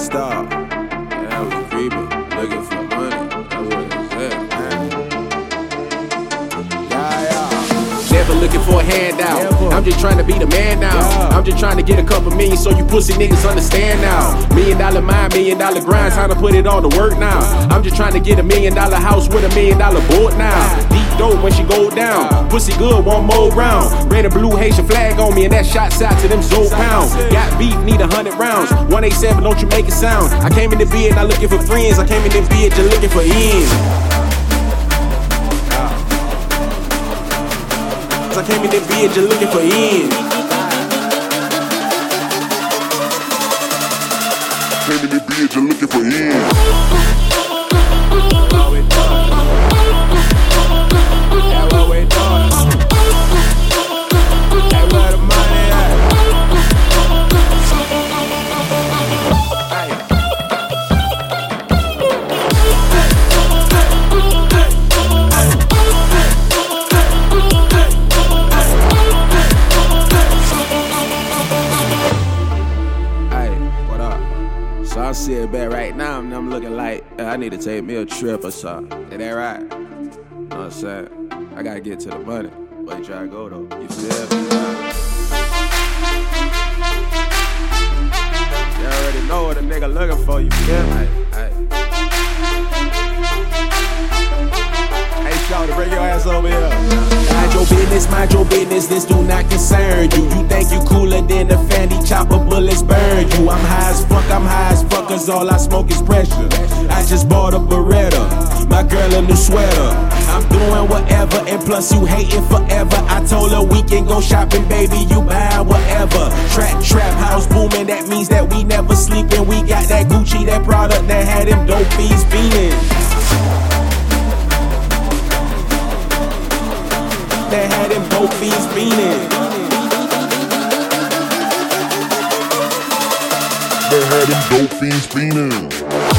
star yeah, creeping looking for for a handout. I'm just trying to be the man now. I'm just trying to get a couple million so you pussy niggas understand now. Million dollar mind, million dollar grind, time to put it all to work now. I'm just trying to get a million dollar house with a million dollar board now. Deep dope when she go down. Pussy good, one more round. Red and blue Haitian flag on me, and that shots out to them Zoe pounds. Got beef, need a hundred rounds. 187, don't you make a sound. I came in the bed, not looking for friends. I came in the bed, just looking for ends. Came in the bed, just looking for ends. Came in the bed just looking for ends. So I see it back right now, and I'm looking like uh, I need to take me a trip or something. Is that right? you Know I'm saying? I gotta get to the money. Where you try to go though? You feel me? You already know what a nigga looking for, you feel me? Hey. Hey, Shawty, bring your ass over here. Mind your business, mind your business, this do not concern you. You think you cooler than the fanny chopper bullets burn you. I'm high as fuck, I'm high as fuck, cause all I smoke is pressure. I just bought a Beretta, my girl a the sweater. I'm doing whatever, and plus you hating forever. I told her we can go shopping, baby, you buy whatever. Trap, trap, house booming, that means that we never sleeping. We got that Gucci, that product that had them dope fiending. that had them dope fiends fiending. had them dope fiends fiending.